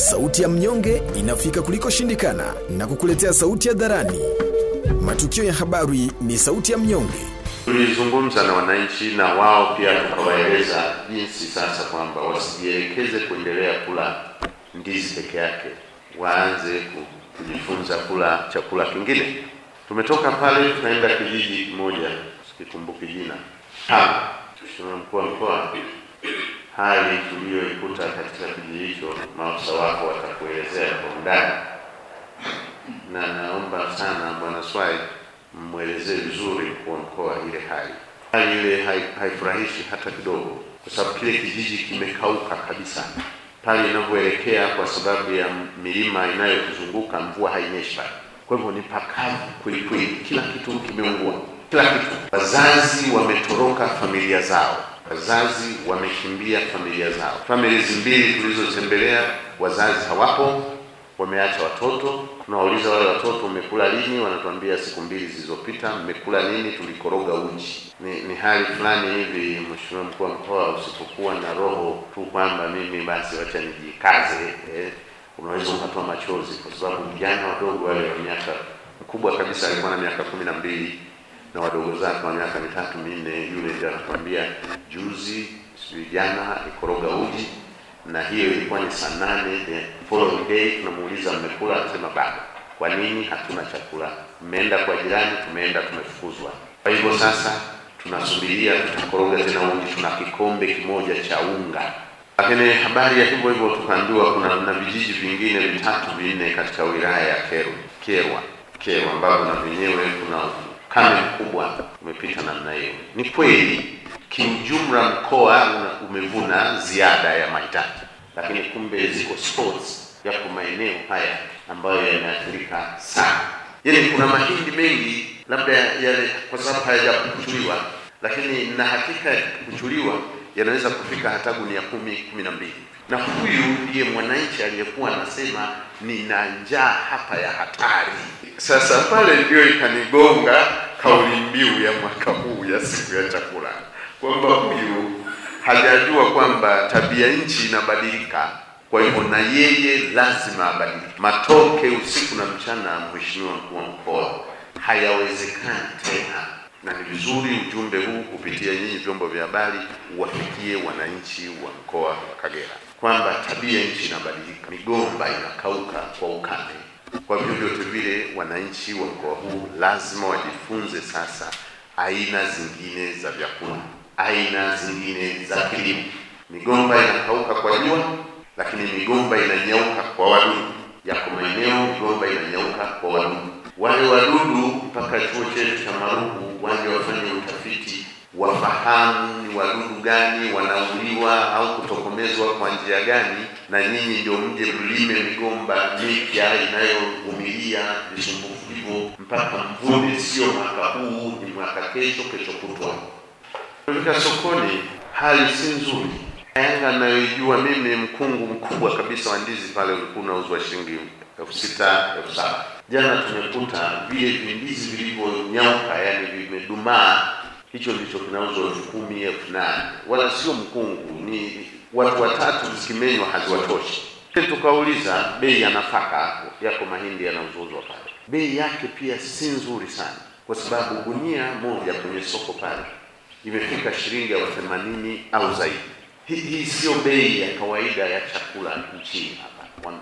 sauti ya mnyonge inafika kuliko shindikana na kukuletea sauti ya dharani. Matukio ya habari ni sauti ya mnyonge. Tulizungumza na wananchi na wao pia tukawaeleza jinsi sasa kwamba wasijielekeze kuendelea kula ndizi peke yake, waanze kujifunza kula chakula kingine. Tumetoka pale tunaenda kijiji kimoja, sikikumbuki jina, mkuu wa mkoa, hali tuliyoikuta katika kijiji hicho, maafisa wako watakuelezea kwa undani, na naomba sana bwana Swai mmwelezee vizuri mkuu wa mkoa ile hali. Hali ile hai- haifurahishi hata kidogo, kwa sababu kile kijiji kimekauka kabisa pale inavyoelekea, kwa sababu ya milima inayotuzunguka mvua hainyeshi. Kwa hivyo ni pakavu kweli kweli, kila kitu kimeungua, kila kitu. Wazazi wametoroka familia zao, wazazi wamekimbia familia zao. Families mbili tulizotembelea, wazazi hawapo, wameacha watoto. Tunawauliza wale watoto, mmekula lini? Wanatuambia siku mbili zilizopita. Mmekula nini? Tulikoroga uji. Ni, ni hali fulani hivi, Mheshimiwa mkuu wa mkoa, usipokuwa na roho tu kwamba mimi basi wacha nijikaze eh, unaweza ukatoa machozi, kwa sababu vijana wadogo wale wa miaka mkubwa kabisa alikuwa na miaka kumi na mbili na wadogo zake wa miaka mitatu minne, yule ndio anatuambia juzi, sijui jana ikoroga uji na hiyo ilikuwa ni saa nane the following day. Tunamuuliza mmekula? Anasema bado. Kwa nini? Hatuna chakula. Mmeenda kwa jirani? Tumeenda tumefukuzwa. Kwa hivyo sasa tunasubiria tutakoroga tena uji tuna kikombe kimoja cha unga. Lakini habari ya hivyo hivyo tukaambiwa kuna na vijiji vingine vitatu vinne katika wilaya ya Kerwa Kerwa Kerwa ambavyo na vyenyewe kuna ukame mkubwa umepita namna hiyo ni kweli kiujumla mkoa umevuna ziada ya mahitaji, lakini kumbe ziko spots yapo maeneo haya ambayo yameathirika sana. Yaani kuna mahindi mengi labda yale kwa sababu hayajapuchuliwa lakini na hakika yakipukuchuliwa yanaweza kufika hata gunia kumi kumi na mbili. Na huyu ndiye mwananchi aliyekuwa anasema nina njaa hapa ya hatari. Sasa pale ndio ikanigonga kauli mbiu ya mwaka huu ya siku ya chakula kwamba huyu hajajua kwamba tabia nchi inabadilika, kwa hivyo na yeye lazima abadilike. Matoke usiku na mchana, Mheshimiwa mkuu wa mkoa, hayawezekani tena, na ni vizuri ujumbe huu kupitia nyinyi vyombo vya habari uwafikie wananchi wa mkoa wa Kagera kwamba tabia nchi inabadilika, migomba inakauka kwa ukame. Kwa vyovyote vile, wananchi wa mkoa huu lazima wajifunze sasa aina zingine za vyakula, aina zingine za kilimo. Migomba inakauka kwa jua, lakini migomba inanyauka kwa wadudu. Yako maeneo migomba inanyauka kwa wadudu. Wale wadudu mpaka chuo chetu cha Maruku waje wafanye utafiti, wafahamu ni wadudu gani wanauliwa au kutokomezwa kwa njia gani, na nyinyi ndio mje mlime migomba mipya inayovumilia visumbufu hivyo mpaka mvune, sio mwaka huu, ni mwaka kesho, kesho kutwa. Fika sokoni hali si nzuri. Yanga nayoijua mimi, mkungu mkubwa kabisa wa ndizi pale ulikuwa unauzwa shilingi elfu sita elfu saba Jana tumekuta vile vindizi vilivyonyauka, yani vimedumaa, hicho ndicho kinauzwa elfu kumi elfu nane wala sio mkungu, ni watu watatu zikimenywa haziwatoshi. Tukauliza bei ya nafaka, yako mahindi yanauzwa pale, bei yake pia si nzuri sana, kwa sababu gunia moja kwenye soko pale imefika shilingi elfu themanini au zaidi. Hii, hii sio bei ya kawaida ya chakula nchini hapa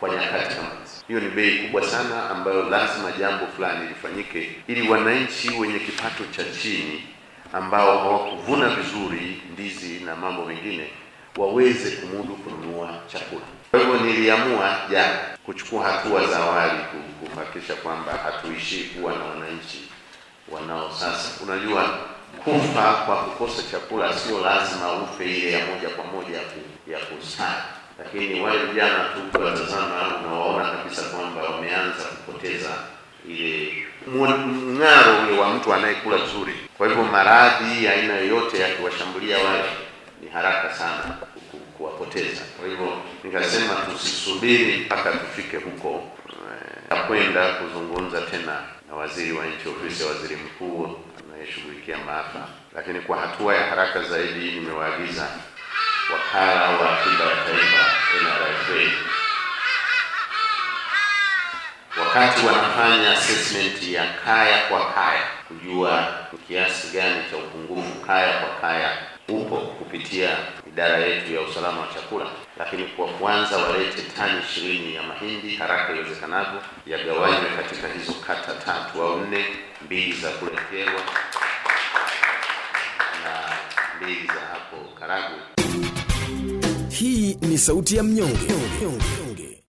kwa, nyakati kama. Hiyo ni bei kubwa sana ambayo lazima jambo fulani lifanyike ili wananchi wenye kipato cha chini ambao hawakuvuna vizuri ndizi na mambo mengine waweze kumudu kununua chakula. Kwa hivyo niliamua jana kuchukua hatua za awali ku- kuhakikisha kwamba hatuishii kuwa na wananchi wanao sasa. Unajua, kufa kwa kukosa chakula sio lazima ufe ile ya moja kwa moja ya, ku, ya kustahi, lakini wale vijana tu kuwatazama, unawaona kabisa kwamba wameanza kupoteza ile mng'aro ule wa mtu anayekula vizuri. Kwa hivyo maradhi aina yoyote yakiwashambulia wale ni haraka sana ku- ku- kuwapoteza. Kwa hivyo nikasema tusisubiri mpaka tufike huko Takwenda kwenda kuzungumza tena na waziri wa nchi ofisi ya waziri mkuu anayeshughulikia maafa, lakini kwa hatua ya haraka zaidi nimewaagiza wakala wa akiba ya taifa NRFA wakati wanafanya assessment ya kaya kwa kaya, kujua kiasi gani cha upungufu kaya kwa kaya upo kupitia idara yetu ya usalama wa chakula, lakini kwa kwanza walete tani ishirini ya mahindi haraka iwezekanavyo, yagawanywe katika hizo kata tatu au nne, mbili za kule Kyerwa na mbili za hapo Karagwe. Hii ni sauti ya mnyonge.